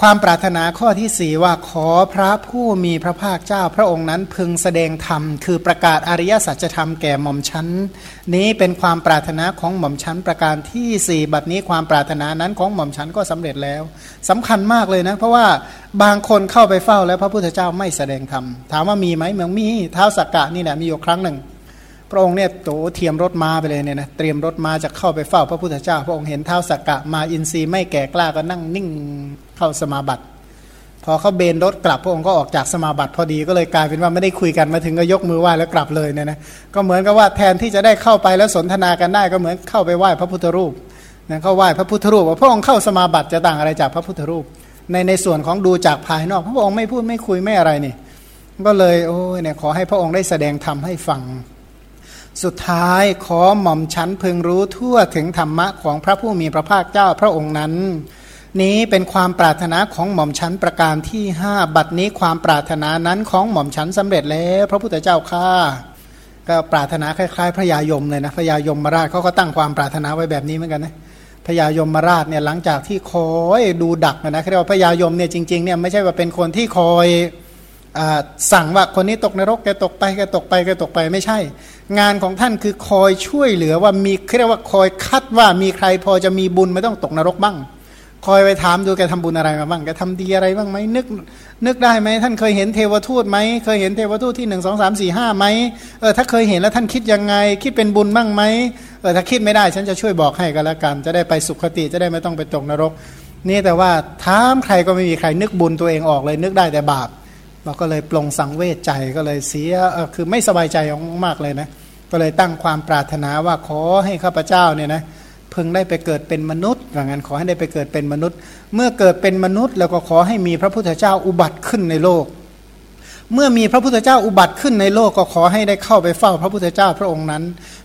ความปรารถนาข้อที่สี่ว่าขอพระผู้มีพระภาคเจ้าพระองค์นั้นพึงแสดงธรรม คือประกาศอริยสัจธรรมแก่หม่อมชั้น นี้เป็นความปรารถนาของหม่อมชั้นประการที่สี่บัดนี้ความปรารถนานั้นของหม่อมชั้นก็สำเร็จแล้วสำคัญมากเลยนะ เพราะว่าบางคนเข้าไปเฝ้าแล้วพระพุทธเจ้าไม่แสดงธรรม ถามว่ามีไหมเมืองมีเท้าสักกะนี่แหละมีอยู่ครั้งหนึ่ง พระองค์เนี่ยโตเทียมรถมาไปเลยเนี่ยนะเตรียมรถมาจะเข้าไปเฝ้าพระพุทธเจ้า พระองค์เห็นเท้าสักกะมาอินทรีย์ไม่แก่กล้าก็นั่งนิ่ง เข้าสมาบัติ พอเขาเบนรถกลับพระองค์ก็ออกจากสมาบัติพอดีก็เลยกลายเป็นว่าไม่ได้คุยกันมาถึงก็ยกมือไหว้แล้วกลับเลยเนี่ยนะก็เหมือนกับว่าแทนที่จะได้เข้าไปแล้วสนทนากันได้ก็เหมือนเข้าไปไหว้พระพุทธรูปนะเข้าไหว้พระพุทธรูปว่าพระองค์เข้าสมาบัติจะต่างอะไรจากพระพุทธรูป ในในส่วนของดูจากภายนอก พระองค์ไม่พูดไม่คุยไม่อะไรนี่ก็เลยโอ้ยเนี่ยขอให้พระองค์ได้แสดงธรรมให้ฟัง สุดท้ายขอหม่อมชั้นพึงรู้ทั่วถึงธรรมะของพระผู้มีพระภาคเจ้าพระองค์นั้น นี้เป็นความปรารถนาของหม่อมชันประการที่ห้าบัดนี้ความปรารถนานั้นของหม่อมชันสำเร็จแล้วพระพุทธเจ้าข้าก็ปรารถนาคล้ายๆ พระยายมเลยนะพระยายมมาราชเขาก็ตั้งความปรารถนาไว้แบบนี้เหมือนกันนะพระยายมมาราชเนี่ยหลังจากที่คอยดูดักนะเรียกว่าพระยายมเนี่ยจริงๆเนี่ยไม่ใช่ว่าเป็นคนที่คอยสั่งว่าคนนี้ตกนรกแกตกไปแกตกไปแกตกไปไม่ใช่ งานของท่านคือคอยช่วยเหลือว่ามีเรียกว่าคอยคัดว่ามีใครพอจะมีบุญไม่ต้องตกนรกบ้าง คอยไปถามดูแกทำบุญอะไรมาบ้างแกทำดีอะไรบ้างไหมนึกนึกได้ไหมท่านเคยเห็นเทวทูตไหมเคยเห็นเทวทูตที่หนึ่งสองสามสี่ห้าไหมเออถ้าเคยเห็นแล้วท่านคิดยังไง คิดเป็นบุญบ้างไหมเออถ้าคิดไม่ได้ฉันจะช่วยบอกให้กันแล้วกัน จะได้ไปสุขติจะได้ไม่ต้องไปตกนรก นี่แต่ว่าถามใครก็ไม่มีใครนึกบุญตัวเองออกเลย นึกได้แต่บาปเราก็เลยปลงสังเวชใจก็เลยเสียเออคือไม่สบายใจมากเลยนะก็เลยตั้งความปรารถนาว่าขอให้ข้าพเจ้าเนี่ยนะ พึงได้ไปเกิดเป็นมนุษย์อย่างนั้นขอให้ได้ไปเกิดเป็นมนุษย์ เมื่อเกิดเป็นมนุษย์ แล้วก็ขอให้มีพระพุทธเจ้าอุบัติขึ้นในโลก เมื่อมีพระพุทธเจ้าอุบัติขึ้นในโลกก็ขอให้ได้เข้าไปเฝ้าพระพุทธเจ้าพระองค์นั้น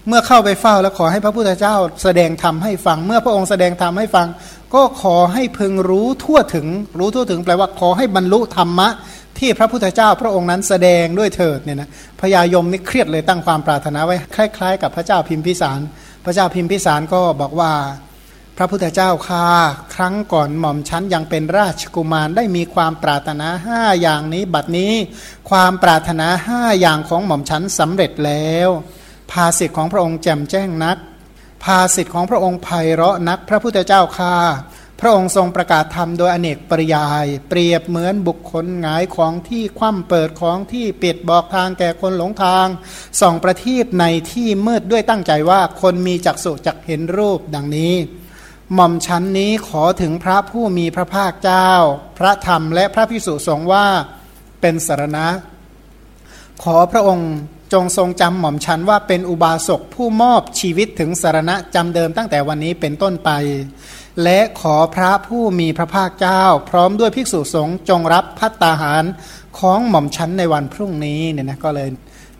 เมื่อเข้าไปเฝ้าแล้วขอให้พระพุทธเจ้าแสดงธรรมให้ฟัง เมื่อพระองค์แสดงธรรมให้ฟัง ก็ขอให้พึงรู้ทั่วถึง รู้ทั่วถึงแปลว่าขอให้บรรลุธรรมะที่พระพุทธเจ้าพระองค์นั้นแสดงด้วยเถิดเนี่ยนะพญายมนี่เครียดเลยตั้งความปรารถนาไว้คล้าย ๆ กับพระเจ้าพิมพิสาร พระเจ้าพิมพิสารก็บอกว่า พระพุทธเจ้าค่าครั้งก่อนหม่อมชั้นยังเป็นราชกุมารได้มีความปรารถนาห้าอย่างนี้ บัดนี้ความปรารถนาห้าอย่างของหม่อมชั้นสำเร็จแล้ว ภาสิทธิ์ของพระองค์แจ่มแจ้งนัก ภาสิทธิ์ของพระองค์ไพเราะนัก พระพุทธเจ้าค่า พระองค์ทรงประกาศธรรมโดยอเนกปริยาย เปรียบเหมือนบุคคลหงายของที่คว่ำเปิดของที่ปิดบอกทางแก่คนหลงทาง ส่องประทีปในที่มืดด้วยตั้งใจว่าคนมีจักษุจักเห็นรูปดังนี้ หม่อมชั้นนี้ขอถึงพระผู้มีพระภาคเจ้า พระธรรมและพระพิสุสงฆ์ว่าเป็นสารณะ ขอพระองค์จงทรงจำหม่อมชันว่าเป็นอุบาสกผู้มอบชีวิตถึงสารณะจำเดิมตั้งแต่วันนี้เป็นต้นไป และขอพระผู้มีพระภาคเจ้า พร้อมด้วยภิกษุสงฆ์จงรับพัตตาหารของหม่อมชั้นในวันพรุ่งนี้เนี่ยนะก็เลย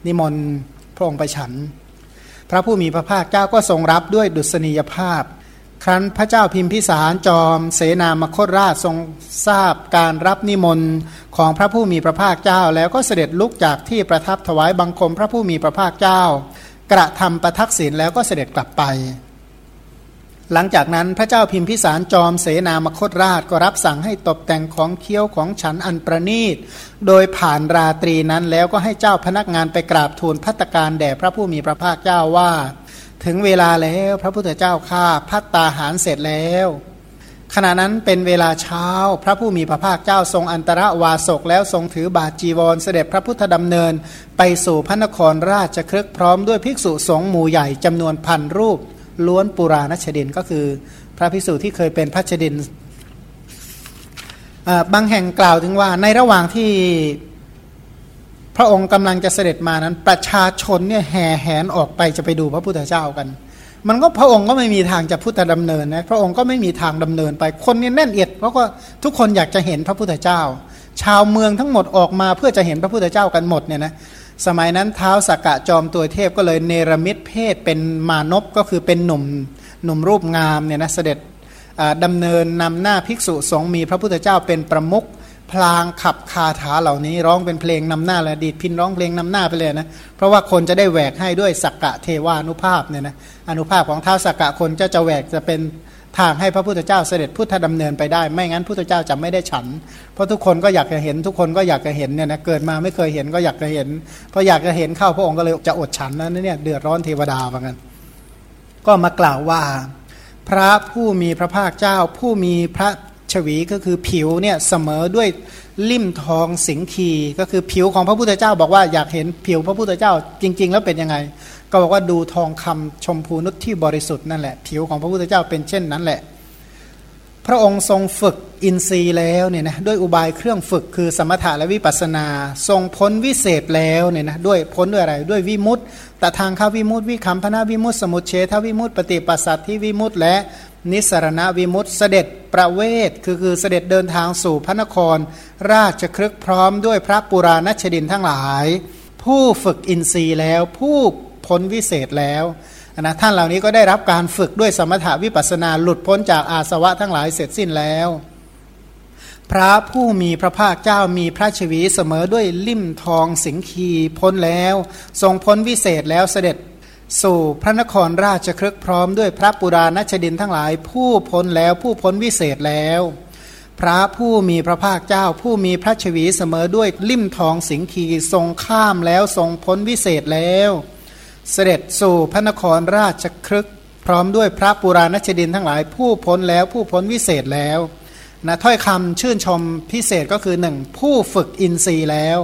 นิมนต์พระองค์ไปฉัน พระผู้มีพระภาคเจ้าก็ทรงรับด้วยดุษณียภาพ ครั้นพระเจ้าพิมพิสารจอม เสนามคตราชทรงทราบการรับนิมนต์ของพระผู้มีพระภาคเจ้า แล้วก็เสด็จลุกจากที่ประทับถวายบังคมพระผู้มีพระภาคเจ้า กระทำประทักษิณแล้วก็เสด็จกลับไป หลังจากนั้นพระเจ้าพิมพิสารจอมเสนามคตราชก็รับสั่งให้ตกแต่งของเคี้ยวของฉันอันประณีต โดยผ่านราตรีนั้นแล้วก็ให้เจ้าพนักงานไปกราบทูลพัตการแด่พระผู้มีพระภาคเจ้าว่า ถึงเวลาแล้วพระพุทธเจ้าข้าพัตตาหารเสร็จแล้ว ขณะนั้นเป็นเวลาเช้าพระผู้มีพระภาคเจ้าทรงอันตรวาสกแล้วทรงถือบาจีวรเสด็จพระพุทธดำเนิน ไปสู่พระนครราชครึกพร้อมด้วยภิกษุสงฆ์หมู่ใหญ่จำนวนพันรูป ล้วนปุราณชดินก็คือ พระพิสุที่เคยเป็นพระชดินบางแห่งกล่าวถึงว่าในระหว่างที่พระองค์กำลังจะเสด็จมานั้น ประชาชนเนี่ยแห่แหนออกไปจะไปดูพระพุทธเจ้ากัน มันก็พระองค์ก็ไม่มีทางจะพุทธดำเนินนะพระองค์ก็ไม่มีทางดำเนินไปคนนี่แน่นเอียดเพราะว่าทุกคนอยากจะเห็นพระพุทธเจ้า ชาวเมืองทั้งหมดออกมาเพื่อจะเห็นพระพุทธเจ้ากันหมดเนี่ยนะ สมัยนั้นเท้าสกกะจอมตัวเทพก็เลยเนรมิตเพศเป็นมานพก็คือเป็นหนุ่มหนุ่มรูปงามเนี่ยนะเสด็จดำเนินนำหน้าภิกษุสงฆ์มีพระพุทธเจ้าเป็นประมุขพลางขับคาถาเหล่านี้ร้องเป็นเพลงนำหน้าและดีดพินร้องเพลงนำหน้าไปเลยนะเพราะว่าคนจะได้แหวกให้ด้วยสักกะเทวานุภาพเนี่ยนะอนุภาพของเท้าสักกะคนจะจะแหวกจะเป็น ทางให้พระพุทธเจ้าเสด็จพุทธดำเนินไปได้ ไม่งั้นพุทธเจ้าจะไม่ได้ฉัน เพราะทุกคนก็อยากจะเห็นทุกคนก็อยากจะเห็นเนี่ยนะเกิดมาไม่เคยเห็นก็อยากจะเห็นพออยากจะเห็นเข้าพระองค์ก็เลยจะอดฉันนั้นเนี่ยเดือดร้อนเทวดาเหมือนกันก็มากล่าวว่า พระผู้มีพระภาคเจ้า ผู้มีพระชวีก็คือผิวเนี่ยเสมอด้วย ลิ่มทองสิงคีก็คือผิวของพระพุทธเจ้า บอกว่าอยากเห็นผิวพระพุทธเจ้าจริง ๆ แล้วเป็นยังไง ก็บอกว่าดูทองคำชมพูนุชที่บริสุทธิ์นั่นแหละผิวของพระพุทธเจ้าเป็นเช่นนั้นแหละ พระองค์ทรงฝึกอินทรีย์แล้วเนี่ยนะด้วยอุบายเครื่องฝึกคือสมถะและวิปัสนา ทรงพ้นวิเศษแล้วเนี่ยนะด้วยพ้นด้วยอะไรด้วยวิมุตต์แต่ทางข้าวิมุตต์วิคัมพนาวิมุตต์สมุทเฉทวิมุตต์ปฏิปัสสัตที่วิมุตต์และ นิสรณวิมุตเสด็จประเวทคือคือเสด็จเดินทางสู่พระนคร ราชครึกพร้อมด้วยพระปุราณชดินทั้งหลาย ผู้ฝึกอินทรีย์แล้วผู้พ้นวิเศษแล้วนะท่านเหล่านี้ก็ได้รับการฝึกด้วยสมถาวิปัสนาหลุดพ้นจากอาสวะทั้งหลายเสร็จสิ้นแล้ว พระผู้มีพระภาคเจ้ามีพระชวีเสมอด้วยลิ่มทองสิงคีพ้นแล้ว ทรงพ้นวิเศษแล้วเสด็จ สู่พระนครราชครึกพร้อมด้วยพระปุราณชดินทั้งหลาย ผู้พ้นแล้วผู้พ้นวิเศษแล้ว พระผู้มีพระภาคเจ้า ผู้มีพระชวีเสมอด้วยลิ่มทองสิงคีทรงข้ามแล้วทรงพ้นวิเศษแล้ว เสด็จสู่พระนครราชครึกพร้อมด้วยพระปุราณชดินทั้งหลาย ผู้พ้นแล้วผู้พ้นวิเศษแล้วนะถ้อยคำชื่นชมพิเศษก็คือหนึ่งผู้ฝึกอินทรีย์แล้ว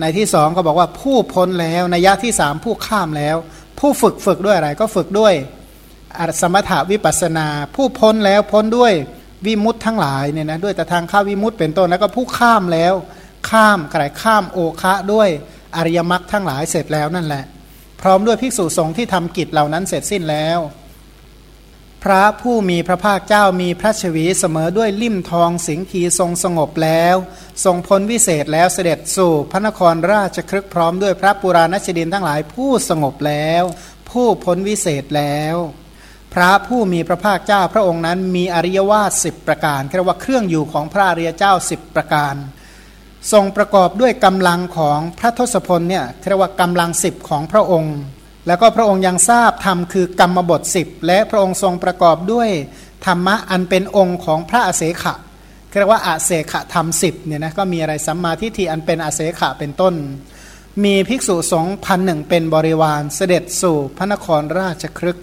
ในที่สองก็บอกว่าผู้พ้นแล้วในยะที่สามผู้ข้ามแล้ว ผู้ฝึกฝึกด้วยอะไรก็ฝึกด้วยสมถาวิปัสนา ผู้พ้นแล้วพ้นด้วยวิมุตทั้งหลายเนี่ยนะด้วยแต่ทางข้าวิมุตเป็นต้นแล้วก็ผู้ข้ามแล้ว ข้ามกระข้ามโอคะด้วยอริยมรรคทั้งหลายเสร็จแล้วนั่นแหละ พร้อมด้วยภิกษุสงฆ์ที่ทำกิจเหล่านั้นเสร็จสิ้นแล้ว พระผู้มีพระภาคเจ้ามีพระชวีเสมอด้วยลิ่มทองสิงคีทรงสงบแล้ว ทรงพ้นวิเศษแล้วเสด็จสู่พระนครราชครึกพร้อมด้วยพระปุราณชดินทั้งหลายผู้สงบแล้ว ผู้พ้นวิเศษแล้ว พระผู้มีพระภาคเจ้าพระองค์นั้นมีอริยวาสสิบประการเรียกว่าเครื่องอยู่ของพระอริยเจ้าสิบประการ ทรงประกอบด้วยกำลังของพระทศพลเนี่ยเรียกว่ากำลังสิบของพระองค์ แล้วก็พระองค์ยังทราบธรรมคือกรรมบทสิบและพระองค์ทรงประกอบด้วยธรรมะอันเป็นองค์ของพระอเสขะเรียกว่าอาเสขธรรมสิบเนี่ยนะก็มีอะไรสัมมาทิฏฐิอันเป็นอาเสขะเป็นต้น มีภิกษุสงฆ์พันหนึ่งเป็นบริวารเสด็จสู่พระนครราชครึก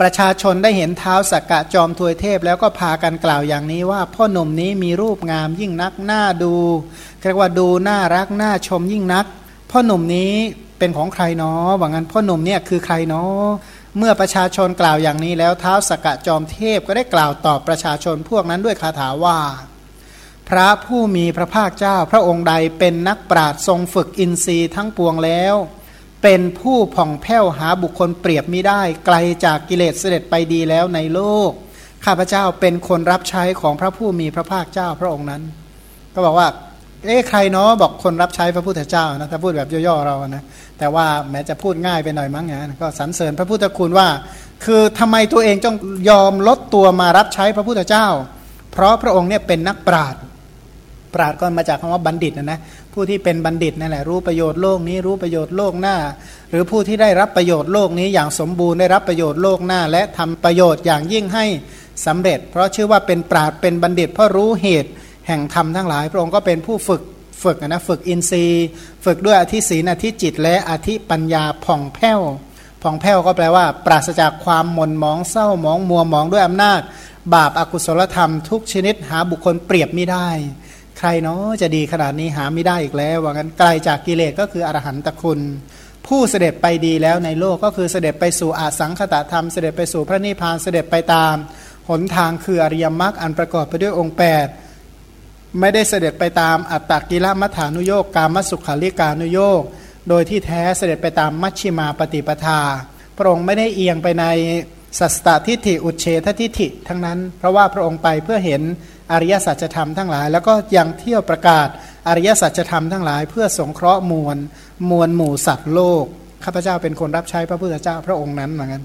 ประชาชนได้เห็นเท้าสักกะจอมทวยเทพ แล้วก็พากันกล่าวอย่างนี้ว่าพ่อหนุ่มนี้มีรูปงามยิ่งนักหน้าดูเรียกว่าดูน่ารักน่าชมยิ่งนัก พ่อหนุ่มนี้เป็นของใครเนาะว่างั้นพ่อหนุ่มเนี่ยคือใครเนาะเมื่อประชาชนกล่าวอย่างนี้แล้วเท้าสกกะจอมเทพก็ได้กล่าวตอบประชาชนพวกนั้นด้วยคาถาว่า พระผู้มีพระภาคเจ้าพระองค์ใดเป็นนักปราดทรงฝึกอินทรีย์ทั้งปวงแล้ว เป็นผู้ผ่องแผ้วหาบุคคลเปรียบไม่ได้ ไกลจากกิเลสเสด็จไปดีแล้วในโลก ข้าพเจ้าเป็นคนรับใช้ของพระผู้มีพระภาคเจ้าพระองค์นั้น ก็บอกว่า เอ๊ะใครเนาะบอกคนรับใช้พระพุทธเจ้านะถ้าพูดแบบย่อๆเรานะแต่ว่าแม้จะพูดง่ายไปหน่อยมั้งนี่ยก็สรรเสริญพระพุทธคุณว่า คือทำไมตัวเองต้องยอมลดตัวมารับใช้พระพุทธเจ้า เพราะพระองค์เนี่ยเป็นนักปราชญ์ปราชญ์ก็มาจากคำว่าบัณฑิตนะนะผู้ที่เป็นบัณฑิตนั่นแหละรู้ประโยชน์โลกนี้รู้ประโยชน์โลกหน้า หรือผู้ที่ได้รับประโยชน์โลกนี้อย่างสมบูรณ์ได้รับประโยชน์โลกหน้า และทำประโยชน์อย่างยิ่งให้สำเร็จ เพราะชื่อว่าเป็นปราชญ์เป็นบัณฑิตเพราะรู้เหตุ แห่งธรรมทั้งหลาย พระองค์ก็เป็นผู้ฝึกฝึกนะฝึกอินทรีย์ ฝึกด้วยอธิศีนอธิจิต และอธิปัญญาผ่องแผ้วผ่องแผ้วก็แปลว่า ปราศจากความหม่นมองเศร้ามองมัวมองด้วยอำนาจ บาปอากุศลธรรมทุกชนิดหาบุคคลเปรียบไม่ได้ ใครเนาะจะดีขนาดนี้หาไม่ได้อีกแล้ว ว่างั้นไกลจากกิเลสก็คืออรหันตคุณ ผู้เสด็จไปดีแล้วในโลกก็คือเสด็จไปสู่อาสังขตธรรม เสด็จไปสู่พระนิพพานเสด็จไปตาม หนทางคืออริยมรรคอันประกอบไปด้วยองค์ 8 ไม่ได้เสด็จไปตามอัตตกิลมัฐานุโยกการมสุขาริกานุโยกโดยที่แท้เสด็จไปตามมัชชิมาปฏิปทา พระองค์ไม่ได้เอียงไปในสัสตทิฏฐิอุเฉททิฏฐิทั้งนั้น เพราะว่าพระองค์ไปเพื่อเห็นอริยสัจธรรมทั้งหลาย แล้วก็ยังเที่ยวประกาศอริยสัจธรรมทั้งหลาย เพื่อสงเคราะห์มวลมวลหมู่สัตว์โลกข้าพเจ้าเป็นคนรับใช้พระพุทธเจ้าพระองค์นั้นเหมือนกัน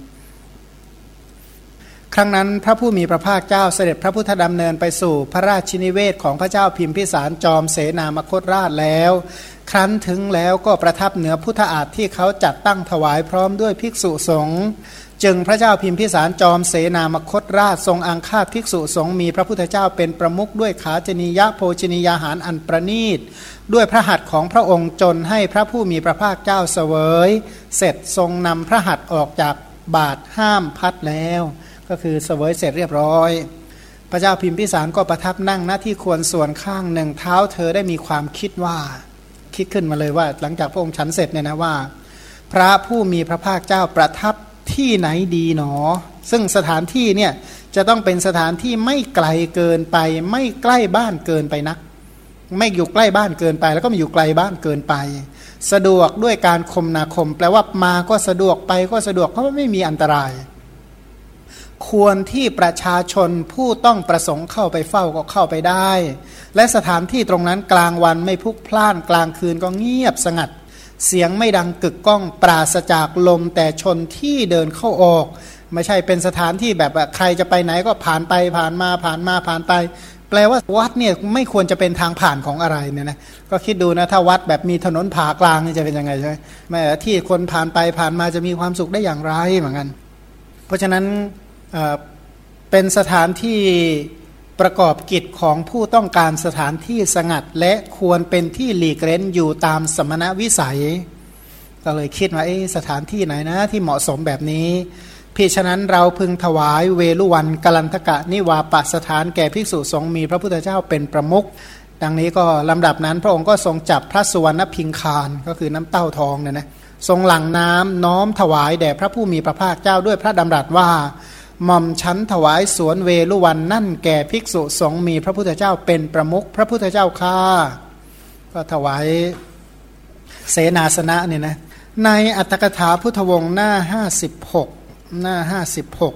ครั้งนั้นพระผู้มีพระภาคเจ้าเสด็จพระพุทธดำเนินไปสู่พระราชินิเวศของพระเจ้าพิมพิสารจอมเสนามคตราชแล้ว ครั้นถึงแล้วก็ประทับเหนือพุทธอาฏที่เขาจัดตั้งถวายพร้อมด้วยภิกษุสงฆ์จึงพระเจ้าพิมพิสารจอมเสนามคตราชทรงอังคาภิกษุสงฆ์มีพระพุทธเจ้าเป็นประมุขด้วยขาจนียะโภชนียาหารอันประนีต ด้วยพระหัตถ์ของพระองค์จนให้พระผู้มีพระภาคเจ้าเสวย เสร็จทรงนำพระหัตถ์ออกจากบาทห้ามพัดแล้ว ก็คือเสวยเสร็จเรียบร้อย พระเจ้าพิมพิสารก็ประทับนั่งหน้าที่ควรส่วนข้างหนึ่งเท้าเธอได้มีความคิดว่า คิดขึ้นมาเลยว่า หลังจากพระองค์ฉันเสร็จเนี่ยนะว่า พระผู้มีพระภาคเจ้าประทับที่ไหนดีหนอ ซึ่งสถานที่เนี่ยจะต้องเป็นสถานที่ไม่ไกลเกินไป ไม่ใกล้บ้านเกินไปนัก ไม่อยู่ใกล้บ้านเกินไป แล้วก็ไม่อยู่ไกลบ้านเกินไป สะดวกด้วยการคมนาคม แปลว่ามาก็สะดวกไปก็สะดวกเพราะว่าไม่มีอันตราย ควรที่ประชาชนผู้ต้องประสงค์เข้าไปเฝ้าก็เข้าไปได้ และสถานที่ตรงนั้นกลางวันไม่พุกพล่านกลางคืนก็เงียบสงัด เสียงไม่ดังกึกก้องปราศจากลมแต่ชนที่เดินเข้าออก ไม่ใช่เป็นสถานที่แบบใครจะไปไหนก็ผ่านไปผ่านมาผ่านมาผ่านไป แปลว่าวัดเนี่ยไม่ควรจะเป็นทางผ่านของอะไรเนี่ยนะก็คิดดูนะถ้าวัดแบบมีถนนผ่ากลางนี่จะเป็นยังไงใช่ไหมแม้ที่คนผ่านไปผ่านมาจะมีความสุขได้อย่างไรเหมือนกัน เพราะฉะนั้น เป็นสถานที่ประกอบกิจของผู้ต้องการสถานที่สงัด และควรเป็นที่หลีกเล้นอยู่ตามสมณวิสัย ก็เลยคิดว่าสถานที่ไหนนะที่เหมาะสมแบบนี้พี่ฉะนั้นเราพึงถวายเวลุวันกลันทกะนิวาปสถานแก่ภิกษุสงฆ์มีพระพุทธเจ้าเป็นประมุขดังนี้ก็ลำดับนั้นพระองค์ก็ทรงจับพระสุวรรณพิงคารก็คือน้ำเต้าทองเนี่ยนะทรงหลั่งน้ำน้อมถวายแด่พระผู้มีพระภาคเจ้าด้วยพระดำรัสว่า หม่อมชั้นถวายสวนเวลุวันนั่นแก่ภิกษุสงฆ์มีพระพุทธเจ้าเป็นประมุขพระพุทธเจ้าข้าก็ถวายเสนาสนะเนี่ยนะในอัตถกถาพุทธวงศ์หน้าห้าสิบหกหน้าห้าสิบหก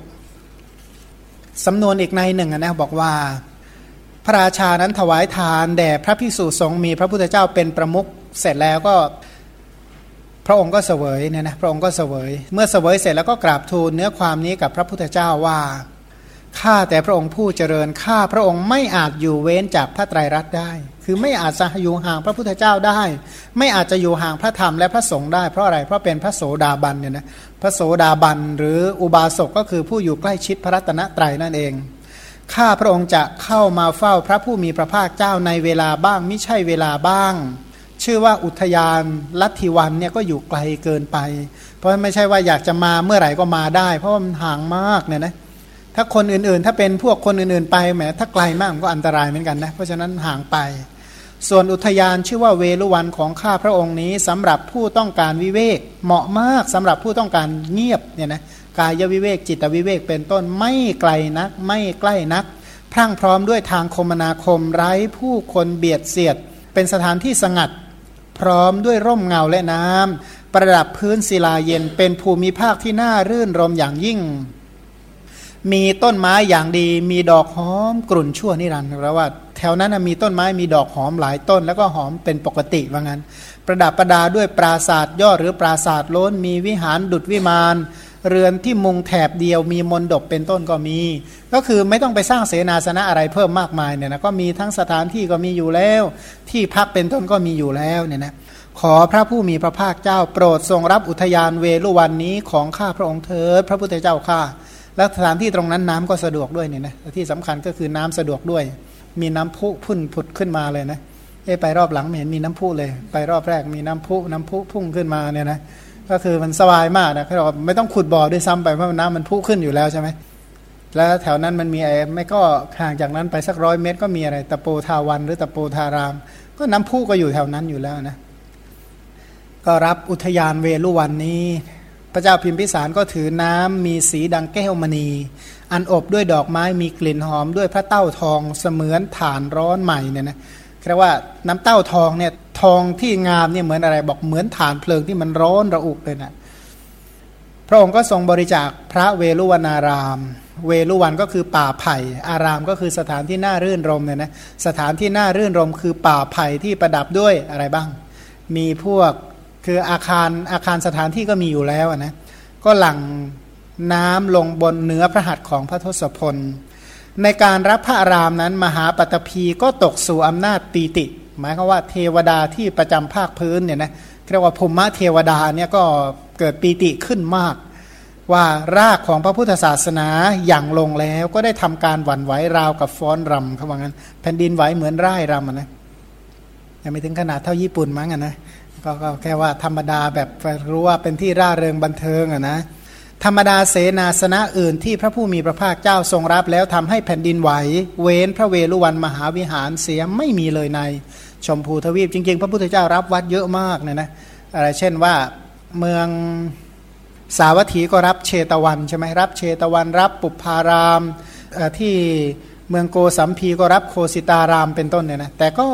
สำนวนอีกในหนึ่งนะบอกว่า พระราชานั้นถวายทานแด่พระภิกษุสงฆ์มีพระพุทธเจ้าเป็นประมุขเสร็จแล้วก็ พระองค์ก็เสวยเนี่ยนะพระองค์ก็เสวย เมื่อเสวยเสร็จแล้วก็กราบทูลเนื้อความนี้กับพระพุทธเจ้าว่าข้าแต่พระองค์ผู้เจริญข้าพระองค์ไม่อาจอยู่เว้นจากพระไตรรัตน์ได้ คือไม่อาจจะอยู่ห่างพระพุทธเจ้าได้ ไม่อาจจะอยู่ห่างพระธรรมและพระสงฆ์ได้เพราะอะไรเพราะเป็นพระโสดาบันเนี่ยนะพระโสดาบันหรืออุบาสกก็คือผู้อยู่ใกล้ชิดพระรัตนตรัยนั่นเองข้าพระองค์จะเข้ามาเฝ้าพระผู้มีพระภาคเจ้าในเวลาบ้าง ไม่ใช่เวลาบ้าง ชื่อว่าอุทยานลัทธิวันเนี่ยก็อยู่ไกลเกินไป เพราะไม่ใช่ว่าอยากจะมาเมื่อไหร่ก็มาได้ เพราะมันห่างมากเนี่ยนะถ้าคนอื่นๆ ถ้าเป็นพวกคนอื่นๆไปแหมถ้าไกลมากมันก็อันตรายเหมือนกันนะเพราะฉะนั้นห่างไป ส่วนอุทยานชื่อว่าเวลุวันของข้าพระองค์นี้สำหรับผู้ต้องการวิเวกเหมาะมากสำหรับผู้ต้องการเงียบเนี่ยนะกายวิเวกจิตวิเวกเป็นต้นไม่ไกลนัก ไม่ใกล้นัก พรั่งพร้อมด้วยทางคมนาคมไร้ผู้คนเบียดเสียด เป็นสถานที่สงัด พร้อมด้วยร่มเงาและน้ำประดับพื้นศิลาเย็นเป็นภูมิภาคที่น่ารื่นรมอย่างยิ่ง มีต้นไม้อย่างดี มีดอกหอมกลุ่นชั่วนิรันดร์แปลว่าแถวนั้นมีต้นไม้มีดอกหอมหลายต้น แล้วก็หอมเป็นปกติว่างั้น ประดับประดาด้วยปราศาสตร์ยอดหรือปราศาสตร์ล้นมีวิหารดุดวิมาน เรือนที่มุงแถบเดียวมีมนดบเป็นต้นก็มี ก็คือไม่ต้องไปสร้างเสนาสนะอะไรเพิ่มมากมายเนี่ยนะก็มีทั้งสถานที่ก็มีอยู่แล้ว ที่พักเป็นต้นก็มีอยู่แล้วเนี่ยนะขอพระผู้มีพระภาคเจ้าโปรดทรงรับอุทยานเวลุวันนี้ของข้าพระองค์เถิดพระพุทธเจ้าข้าและสถานที่ตรงนั้นน้ำก็สะดวกด้วยเนี่ยนะที่สำคัญก็คือน้ำสะดวกด้วย มีน้ำพุพุ่นผุดขึ้นมาเลยนะเอไปรอบหลังไม่เห็นมีน้ำพุเลย ไปรอบแรกมีน้ำพุน้ำพุพุ่งขึ้นมาเนี่ยนะ ก็คือมันสบายมากนะเราไม่ต้องขุดบ่อด้วยซ้ำไปเพราะน้ำมันพุ่งขึ้นอยู่แล้วใช่ไหมแล้วแถวนั้นมันมีไอ้ไม่ก็ห่างจากนั้นไปสักร้อยเมตร ก็มีอะไรตะโปทาวันหรือตะโปทาราม ก็น้ำพุก็อยู่แถวนั้นอยู่แล้วนะก็รับอุทยานเวลุวันนี้ พระเจ้าพิมพิสารก็ถือน้ำมีสีดังแก้วมณี อันอบด้วยดอกไม้มีกลิ่นหอมด้วยพระเต้าทองเสมือนฐานร้อนใหม่เนี่ยนะ เรียกว่าน้ำเต้าทองเนี่ยทองที่งามเนี่ยเหมือนอะไรบอกเหมือนฐานเพลิงที่มันร้อนระอุเลยนะพระองค์ก็ทรงบริจาคพระเวลุวนาราม เวลุวันก็คือป่าไผ่ อารามก็คือสถานที่น่ารื่นรมเนี่ยนะสถานที่น่ารื่นรมคือป่าไผ่ที่ประดับด้วยอะไรบ้าง มีพวกคืออาคารอาคารสถานที่ก็มีอยู่แล้วนะก็หลั่งน้ำลงบนเนื้อพระหัตถ์ของพระทศพล ในการรับพระอารามนั้น มหาปตพีก็ตกสู่อำนาจปีติ หมายความว่าเทวดาที่ประจำภาคพื้นเนี่ยนะเรียกว่าภูมิเทวดาเนี่ยก็เกิดปีติขึ้นมาก ว่ารากของพระพุทธศาสนาอย่างลงแล้วก็ได้ทำการหวั่นไหวราวกับฟ้อนรำเขาว่างั้น แผ่นดินไหวเหมือนร่ายรำนะยังไม่ถึงขนาดเท่าญี่ปุ่นมั้งนะก็แค่ว่าธรรมดาแบบรู้ว่าเป็นที่ร่าเริงบันเทิงอะนะ ธรรมดาเสนาสนะอื่นที่พระผู้มีพระภาคเจ้าทรงรับแล้วทำให้แผ่นดินไหว เว้นพระเวรุวันมหาวิหารเสียไม่มีเลยใน ชมพูทวีปจริง ๆ พระพุทธเจ้ารับวัดเยอะมากเนี่ยนะอะไรเช่นว่าเมืองสาวัตถีก็รับเชตวันใช่ไหมรับเชตวันรับปุพารามที่เมืองโกสัมพีก็รับโคสิตารามเป็นต้นเนี่ยนะแต่ก็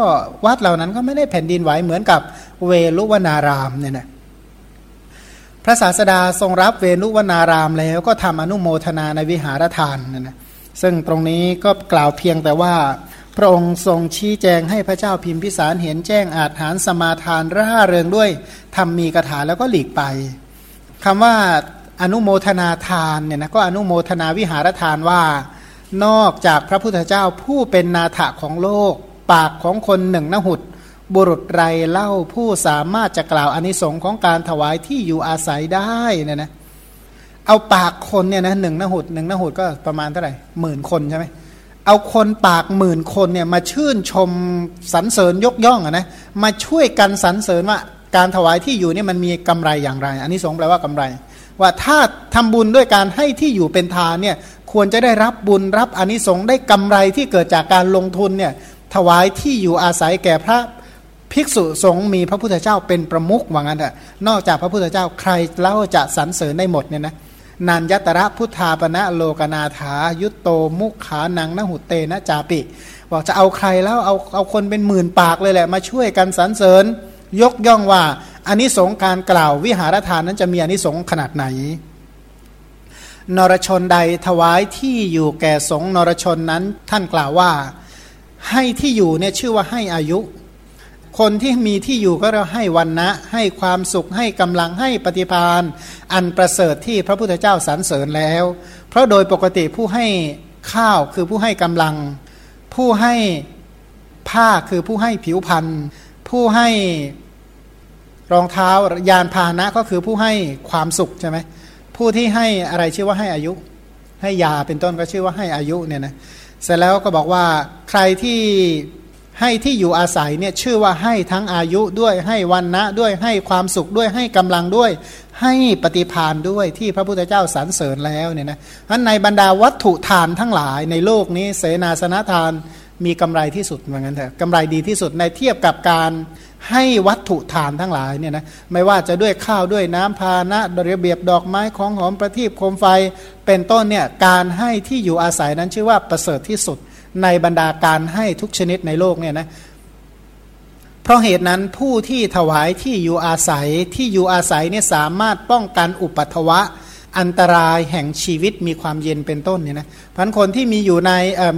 วัดเหล่านั้นก็ไม่ได้แผ่นดินไหวเหมือนกับเวลุวนารามเนี่ยนะ พระศาสดาทรงรับเวลุวนารามแล้วก็ทำอนุโมทนาในวิหารทานนะนะซึ่งตรงนี้ก็กล่าวเพียงแต่ว่า พระองค์ทรงชี้แจงให้พระเจ้าพิมพิสารเห็นแจ้งอาจหารสมาทานร่าเริงด้วยทำมีกถาแล้วก็หลีกไปคำว่าอนุโมทนาทานเนี่ยนะก็อนุโมทนาวิหารทานว่า นอกจากพระพุทธเจ้าผู้เป็นนาถะของโลก ปากของคนหนึ่งนหุด บุรุษไรเล่าผู้สามารถจะกล่าวอนิสงค์ของการถวายที่อยู่อาศัยได้เนี่ยนะเอาปากคนเนี่ยนะหนึ่งนหุดหนึ่งนหุดก็ประมาณเท่าไหร่หมื่นคนใช่ไหมเอาคนปากหมื่นคนเนี่ยมาชื่นชมสรรเสริญยกย่องอะนะมาช่วยกันสรรเสริญว่าการถวายที่อยู่นี่มันมีกำไรอย่างไร อันนี้สงแปลว่ากำไร ว่าถ้าทำบุญด้วยการให้ที่อยู่เป็นทานเนี่ยควรจะได้รับบุญรับอนนิสงส์ได้กำไรที่เกิดจากการลงทุนเนี่ยถวายที่อยู่อาศัยแก่พระ ภิกษุสงฆ์มีพระพุทธเจ้าเป็นประมุขว่างั้นเถอะนอกจากพระพุทธเจ้าใครเล่าจะสรรเสริญได้หมดเนี่ยนะนันยตระพุทธาปณะโลกนาถา ยุตโตมุขานังนหุเตนะจาปิ บอกจะเอาใครแล้วเอาเอาคนเป็นหมื่นปากเลยแหละ มาช่วยกันสรรเสริญ ยกย่องว่าอันนี้สงการกล่าววิหารทานนั้นจะมีอันนี้สงขนาดไหน นรชนใดถวายที่อยู่แก่สงนรชนนั้นท่านกล่าวว่า ให้ที่อยู่เนี่ยชื่อว่าให้อายุ คนที่มีที่อยู่ก็เราให้วันนะ ให้ความสุขให้กำลังให้ปฏิพานอันประเสริฐที่พระพุทธเจ้าสรรเสริญแล้ว เพราะโดยปกติผู้ให้ข้าวคือผู้ให้กำลัง ผู้ให้ผ้าคือผู้ให้ผิวพันธ์ผู้ให้รองเท้ายานพาหนะก็คือผู้ให้ความสุขใช่ไหมผู้ที่ให้อะไรชื่อว่าให้อายุ ให้ยาเป็นต้นก็ชื่อว่าให้อายุเนี่ยนะเสร็จแล้วก็บอกว่าใครที่ ให้ที่อยู่อาศัยเนี่ยชื่อว่าให้ทั้งอายุด้วยให้วันนะด้วยให้ความสุขด้วยให้กำลังด้วย ให้ปฏิพานด้วยที่พระพุทธเจ้าสรรเสริญแล้วเนี่ยนะอันในบรรดาวัตถุทานทั้งหลายในโลกนี้เสนาสนะทานมีกำไรที่สุดเหมือนกันเถอะกำไรดีที่สุดในเทียบกับการให้วัตถุทานทั้งหลายเนี่ยนะไม่ว่าจะด้วยข้าวด้วยน้ำพานะระเบียบดอกไม้ของหอมประทีปโคมไฟ เป็นต้นเนี่ยการให้ที่อยู่อาศัยนั้นชื่อว่าประเสริฐที่สุด ในบรรดาการให้ทุกชนิดในโลกเนี่ยนะเพราะเหตุนั้นผู้ที่ถวายที่อยู่อาศัยที่อยู่อาศัยเนี่ยสามารถป้องกันอุปัตวะ อันตรายแห่งชีวิตมีความเย็นเป็นต้นเนี่ยนะพันคนที่มีอยู่ใน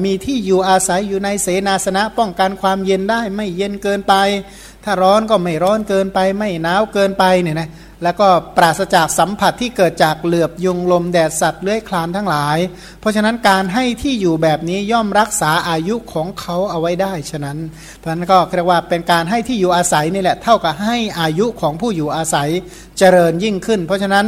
มีที่อยู่อาศัยอยู่ในเสนาสนะ ป้องกันความเย็นได้ไม่เย็นเกินไป ถ้าร้อนก็ไม่ร้อนเกินไปไม่หนาวเกินไปเนี่ยนะแล้วก็ปราศจากสัมผัสที่เกิดจากเหลือบยุงลมแดดสัตว์เลื้อยคลานทั้งหลาย เพราะฉะนั้นการให้ที่อยู่แบบนี้ย่อมรักษาอายุของเขาเอาไว้ได้ฉะนั้นเพราะนั้นก็เรียกว่าเป็นการให้ที่อยู่อาศัยนี่แหละเท่ากับให้อายุของผู้อยู่อาศัยเจริญยิ่งขึ้น เพราะฉะนั้น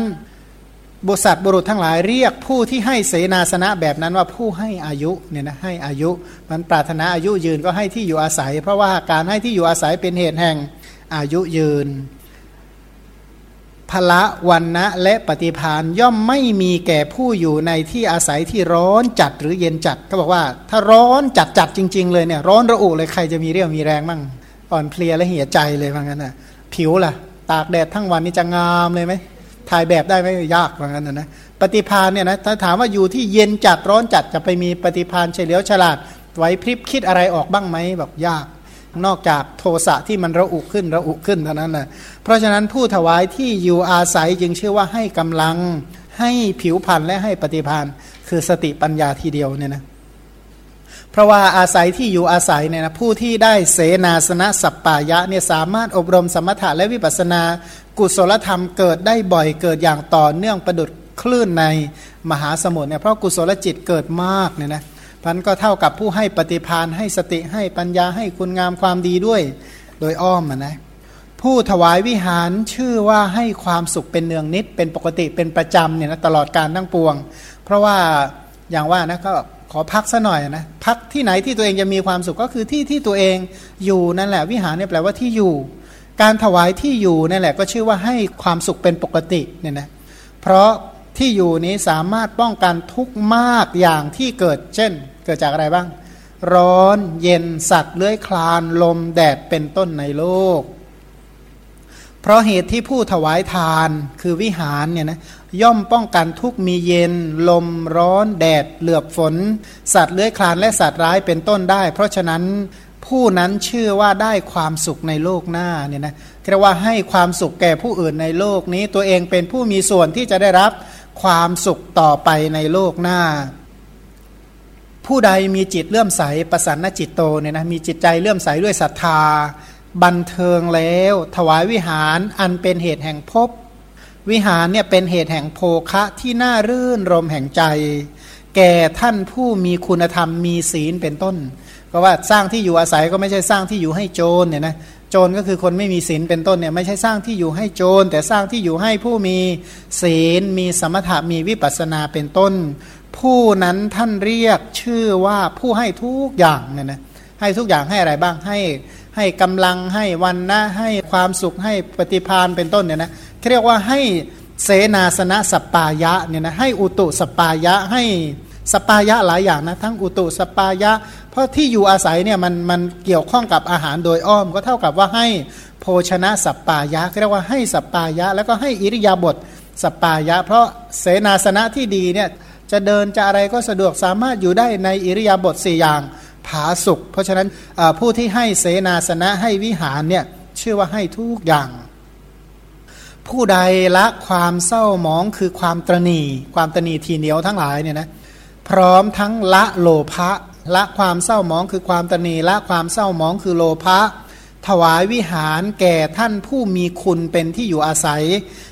บุษัตบุรุษทั้งหลายเรียกผู้ที่ให้เสนาสนะแบบนั้นว่าผู้ให้อายุเนี่ยนะให้อายุมันปรารถนาอายุยืนก็ให้ที่อยู่อาศัย เพราะว่าการให้ที่อยู่อาศัยเป็นเหตุแห่งอายุยืนพละวันนะและปฏิพานย่อมไม่มีแก่ผู้อยู่ในที่อาศัยที่ร้อนจัดหรือเย็นจัดก็บอกว่า ถ้าร้อนจัดจัดจริง ๆ เลยเนี่ยร้อนระอุเลยใครจะมีเรี่ยวมีแรงมั่งอ่อนเพลียและเหี่ยใจเลยว่างั้นนะผิวล่ะ ตากแดดทั้งวันนี่จะงามเลยไหม ถ่ายแบบได้ไหมยากว่างั้นนะนะ ปฏิพานเนี่ยนะถ้าถามว่าอยู่ที่เย็นจัดร้อนจัดจะไปมีปฏิพานเฉลียวฉลาดไว้พริบคิดอะไรออกบ้างไหมแบบยาก นอกจากโทสะที่มันระอุขึ้นระอุขึ้นเท่านั้นแหละเพราะฉะนั้นผู้ถวายที่อยู่อาศัยจึงชื่อว่าให้กำลัง ให้ผิวพันธ์และให้ปฏิพานคือสติปัญญาทีเดียวเนี่ยนะ เพราะว่าอาศัยที่อยู่อาศัยเนี่ยนะผู้ที่ได้เสนาสนะสัปปายะเนี่ยสามารถอบรมสมถะและวิปัสนา กุศลธรรมเกิดได้บ่อยเกิดอย่างต่อเนื่องประดุดคลื่นในมหาสมุทรเนี่ยเพราะกุศลจิตเกิดมากเนี่ยนะพันก็เท่ากับผู้ให้ปฏิพานให้สติให้ปัญญาให้คุณงามความดีด้วย โดยอ้อมนะผู้ถวายวิหารชื่อว่าให้ความสุขเป็นเนืองนิด เป็นปกติเป็นประจำเนี่ยนะตลอดการทั้งปวง เพราะว่า อย่างว่านะก็ขอพักซะหน่อยนะพักที่ไหนที่ตัวเองจะมีความสุขก็คือที่ที่ตัวเองอยู่นั่นแหละ วิหารเนี่ยแปลว่าที่อยู่ การถวายที่อยู่นั่นแหละ ก็ชื่อว่าให้ความสุขเป็นปกติเนี่ยนะเพราะที่อยู่นี้สามารถป้องกันทุกมากอย่างที่เกิด เช่น เกิดจากอะไรบ้าง ร้อนเย็นสัตว์เลื้อยคลาน ลมแดดเป็นต้นในโลก เพราะเหตุที่ผู้ถวายทานคือวิหารเนี่ยนะย่อมป้องกันทุกมีเย็น ลมร้อน แดด เหลือบฝน สัตว์เลื้อยคลานและสัตว์ร้ายเป็นต้นได้ เพราะฉะนั้นผู้นั้นเชื่อว่าได้ความสุขในโลกหน้าเนี่ยนะเรียกว่าให้ความสุขแก่ผู้อื่นในโลกนี้ ตัวเองเป็นผู้มีส่วนที่จะได้รับความสุขต่อไปในโลกหน้า ผู้ใดมีจิตเลื่อมใสประสันนจิตโตเนี่ยนะมีจิตใจเลื่อมใสด้วยศรัทธา บันเทิงแล้ว ถวายวิหารอันเป็นเหตุแห่งภพวิหารเนี่ยเป็นเหตุแห่งโภคะที่น่ารื่นรมแห่งใจ แก่ท่านผู้มีคุณธรรมมีศีลเป็นต้น ก็ว่าสร้างที่อยู่อาศัยก็ไม่ใช่สร้างที่อยู่ให้โจรเนี่ยนะโจรก็คือคนไม่มีศีลเป็นต้นเนี่ยไม่ใช่สร้างที่อยู่ให้โจร แต่สร้างที่อยู่ให้ผู้มีศีล มีสมถะมีวิปัสนาเป็นต้น ผู้นั้นท่านเรียกชื่อว่าผู้ให้ทุกอย่างเนี่ยนะ ให้ทุกอย่างให้อะไรบ้างให้ให้กำลังให้วันนะให้ความสุขให้ปฏิพานเป็นต้นเนี่ยนะเรียกว่าให้เสนาสนะสปายะเนี่ยนะให้อุตุสปายะให้สปายะหลายอย่างนะทั้งอุตุสปายะ เพราะที่อยู่อาศัยเนี่ยมันมันเกี่ยวข้องกับอาหารโดยอ้อม ก็เท่ากับว่าให้โภชนะสปายะเรียกว่าให้สปายะ แล้วก็ให้อิริยาบถสปายะ เพราะเสนาสนะที่ดีเนี่ยจะเดินจะอะไรก็สะดวกสามารถอยู่ได้ในอิริยาบถสี่อย่าง ผาสุขเพราะฉะนั้นผู้ที่ให้เสนาสนะให้วิหารเนี่ยชื่อว่าให้ทุกอย่าง ผู้ใดละความเศร้าหมองคือความตรณี ความตรณีทีเหนียวทั้งหลายเนี่ยนะพร้อมทั้งละโลภะละความเศร้าหมองคือความตรณีละความเศร้าหมองคือโลภะถวายวิหารแก่ท่านผู้มีคุณเป็นที่อยู่อาศัย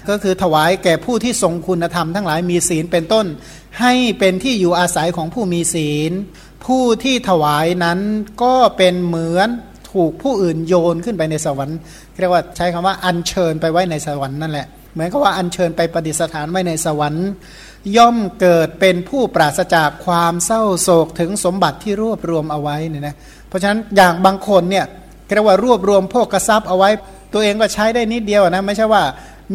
ก็คือถวายแก่ผู้ที่ทรงคุณธรรมทั้งหลายมีศีลเป็นต้น ให้เป็นที่อยู่อาศัยของผู้มีศีล ผู้ที่ถวายนั้นก็เป็นเหมือนถูกผู้อื่นโยนขึ้นไปในสวรรค์เรียกว่าใช้คำว่าอัญเชิญไปไว้ในสวรรค์นั่นแหละเหมือนกับว่าอัญเชิญไปประดิษฐานไว้ในสวรรค์ ย่อมเกิดเป็นผู้ปราศจากความเศร้าโศกถึงสมบัติที่รวบรวมเอาไว้เนี่ยนะเพราะฉะนั้นอย่างบางคนเนี่ยเรียกว่ารวบรวมพวกกระซับเอาไว้ ตัวเองก็ใช้ได้นิดเดียวนะไม่ใช่ว่า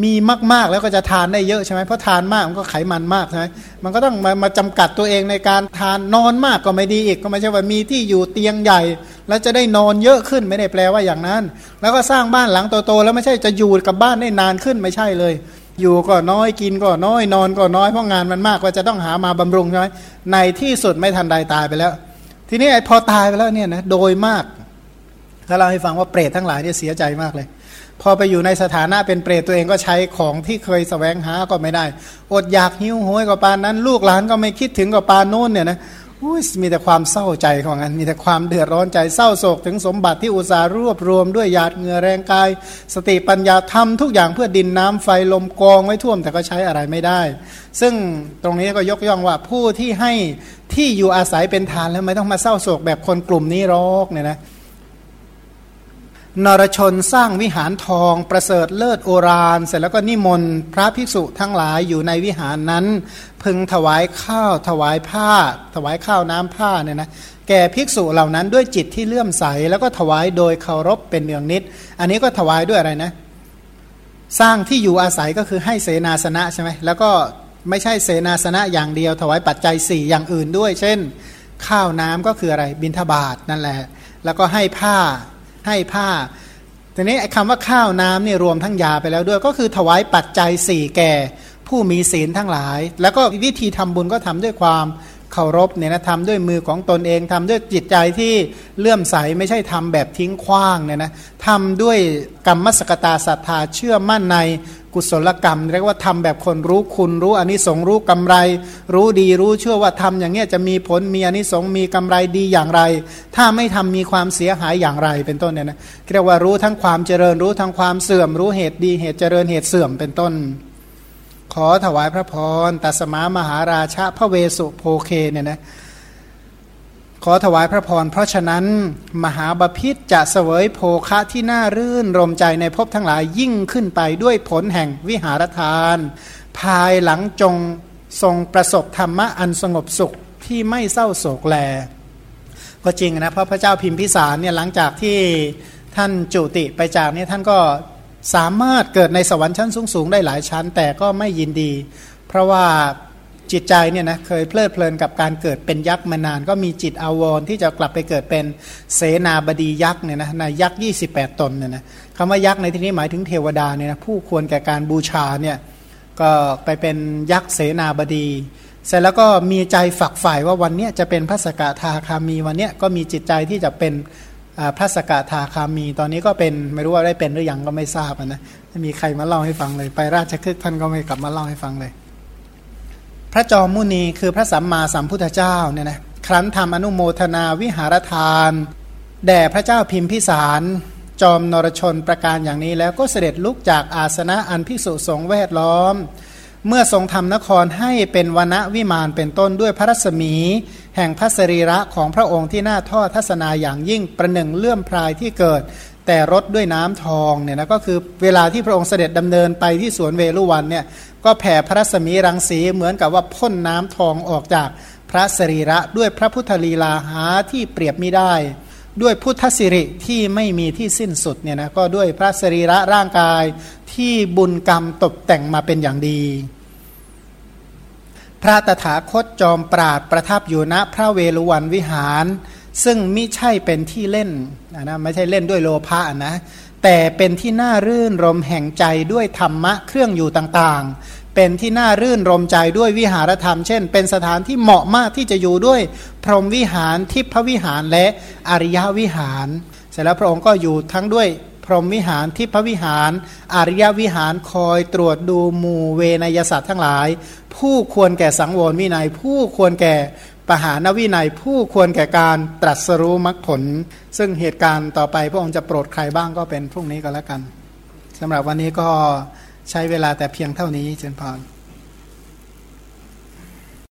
มีมากๆแล้วก็จะทานได้เยอะใช่ไหมเพราะทานมากมันก็ไขมันมากใช่ไหมมันก็ต้องมามาจำกัดตัวเองในการทานนอนมากก็ไม่ดีอีกก็ไม่ใช่ว่ามีที่อยู่เตียงใหญ่ แล้วจะได้นอนเยอะขึ้นไม่ได้แปลว่าอย่างนั้น แล้วก็สร้างบ้านหลังโตๆแล้วไม่ใช่จะอยู่กับบ้านได้นานขึ้นไม่ใช่เลย อยู่ก็น้อยกินก็น้อยนอนก็น้อยเพราะงานมันมากก็จะต้องหามาบำรุงใช่ไหมในที่สุดไม่ทันใดตายไปแล้ว ทีนี้ไอ้พอตายไปแล้วเนี่ยนะโดยมากถ้าเราให้ฟังว่าเปรตทั้งหลายเนี่ยเสียใจมากเลย พอไปอยู่ในสถานะเป็นเปรตตัวเองก็ใช้ของที่เคยสแสวงหาก็ไม่ได้ อดอยากหิวโหยกับปานนั้น ลูกหลานก็ไม่คิดถึงกับปานโน้นเนี่ยนะมีแต่ความเศร้าใจของมันมีแต่ความเดือดร้อนใจเศร้าโศกถึงสมบัติที่อุตสาห์รวบรวมด้วยหยาดเหงื่อแรงกาย สติปัญญาทำทุกอย่างเพื่อดินน้ำไฟลมกองไว้ท่วมแต่ก็ใช้อะไรไม่ได้ ซึ่งตรงนี้ก็ยกย่องว่าผู้ที่ให้ที่อยู่อาศัยเป็นทานแล้วไม่ต้องมาเศร้าโศกแบบคนกลุ่มนี้รอกเนี่ยนะ นรชนสร้างวิหารทองประเสริฐเลิศโอรานเสร็จแล้วก็นิมนต์พระภิกษุทั้งหลายอยู่ในวิหารนั้น พึงถวายข้าวถวายผ้า ถวายข้าวน้ำผ้าเนี่ยนะแก่ภิกษุเหล่านั้นด้วยจิตที่เลื่อมใส แล้วก็ถวายโดยเคารพเป็นเนืองนิด อันนี้ก็ถวายด้วยอะไรนะ สร้างที่อยู่อาศัยก็คือให้เสนาสนะใช่ไหมแล้วก็ไม่ใช่เสนาสนะอย่างเดียว ถวายปัจจัยสี่อย่างอื่นด้วย เช่น ข้าวน้ำก็คืออะไรบิณฑบาตนั่นแหละ แล้วก็ให้ผ้า ให้ผ้าทีนี้คำว่าข้าวน้ำเนี่ยรวมทั้งยาไปแล้วด้วย ก็คือถวายปัจจัยสี่แก่ ผู้มีศีลทั้งหลาย แล้วก็วิธีทำบุญก็ทำด้วยความ เคารพเนี่ยนะทำด้วยมือของตนเองทำด้วยจิตใจที่เลื่อมใสไม่ใช่ทำแบบทิ้งขว้างเนี่ยนะทำด้วยกรรมสกตาศรัทธาเชื่อมั่นในกุศลกรรม เรียกว่าทำแบบคนรู้คุณรู้อนนิสงส์รู้กำไร รู้ดีรู้เชื่อว่าทำอย่างเงี้ยจะมีผลมีอนนิสงส์มีกำไรดีอย่างไร ถ้าไม่ทำมีความเสียหายอย่างไรเป็นต้นเนี่ยนะเรียกว่ารู้ทั้งความเจริญรู้ทั้งความเสื่อม รู้เหตุดีเหตุเจริญเหตุเสื่อมเป็นต้น ขอถวายพระพรตัสมามหาราชาพระเวสุโพเคเนี่ยนะขอถวายพระพรเพราะฉะนั้นมหาบาพิษจะเสวยโภคะที่น่ารื่นรมใจในภพทั้งหลายยิ่งขึ้นไปด้วยผลแห่งวิหารทาน ภายหลังจงทรงประสบธรรมะอันสงบสุขที่ไม่เศร้าโศกแล ก็จริงนะเพราะพระเจ้าพิมพิสารเนี่ยหลังจากที่ท่านจุติไปจากนี้ท่านก็ สามารถเกิดในสวรรค์ชั้นสูงๆได้หลายชั้น แต่ก็ไม่ยินดี เพราะว่าจิตใจเนี่ยนะเคยเพลิดเพลินกับการเกิดเป็นยักษ์มานาน ก็มีจิตอาวรที่จะกลับไปเกิดเป็นเสนาบดียักษ์เนี่ยนะในยักษ์28 ตนเนี่ยนะคำว่ายักษ์ในที่นี้หมายถึงเทวดาเนี่ยนะผู้ควรแก่การบูชาเนี่ยก็ไปเป็นยักษ์เสนาบดี เสร็จแล้วก็มีใจฝักใฝ่ว่าวันนี้จะเป็นพระสกทาคามีวันนี้ก็มีจิตใจที่จะเป็น พระสกทาคามี ตอนนี้ก็เป็นไม่รู้ว่าได้เป็นหรือยังก็ไม่ทราบนะไม่มีใครมาเล่าให้ฟังเลย ไปราชคฤห์ท่านก็ไม่กลับมาเล่าให้ฟังเลย พระจอมมุนีคือพระสัมมาสัมพุทธเจ้าเนี่ยนะครั้นทำอนุโมทนาวิหารทาน แด่พระเจ้าพิมพิสารจอมนรชนประการอย่างนี้แล้วก็เสด็จลุกจากอาสนะอันพิสุสงแวดล้อม เมื่อทรงทำนครให้เป็นวณวิมานเป็นต้นด้วยพระรัศมี แห่งพระสรีระของพระองค์ที่น่าทอดทัศนาอย่างยิ่งประหนึ่งเลื่อมพรายที่เกิด แต่รถด้วยน้ำทองเนี่ยนะก็คือเวลาที่พระองค์เสด็จดำเนินไปที่สวนเวลุวันเนี่ยก็แผ่พระรัศมีรังสีเหมือนกับว่าพ่นน้ำทองออกจากพระสรีระด้วยพระพุทธลีลาหาที่เปรียบไม่ได้ ด้วยพุทธสิริที่ไม่มีที่สิ้นสุดเนี่ยนะก็ด้วยพระสรีระร่างกาย ที่บุญกรรมตกแต่งมาเป็นอย่างดี พระตถาคตจอมปราดประทับอยู่ณพระเวลุวันวิหาร ซึ่งมิใช่เป็นที่เล่นนะไม่ใช่เล่นด้วยโลภะนะแต่เป็นที่น่ารื่นรมแห่งใจด้วยธรรมะเครื่องอยู่ต่างๆ เป็นที่น่ารื่นรมใจด้วยวิหารธรรม เช่น เป็นสถานที่เหมาะมากที่จะอยู่ด้วยพรหมวิหารทิพวิหารและอริยวิหาร เสร็จแล้วพระองค์ก็อยู่ทั้งด้วย พรหมวิหารทิพวิหาร อริยวิหารคอยตรวจดูหมู่เวนยศาสตร์ทั้งหลาย ผู้ควรแก่สังวรวินัย ผู้ควรแก่ปหานวินัย ผู้ควรแก่การตรัสรู้มรรคผล ซึ่งเหตุการณ์ต่อไปพระองค์จะโปรดใครบ้างก็เป็นพรุ่งนี้ก็แล้วกันสำหรับวันนี้ก็ใช้เวลาแต่เพียงเท่านี้เจนพร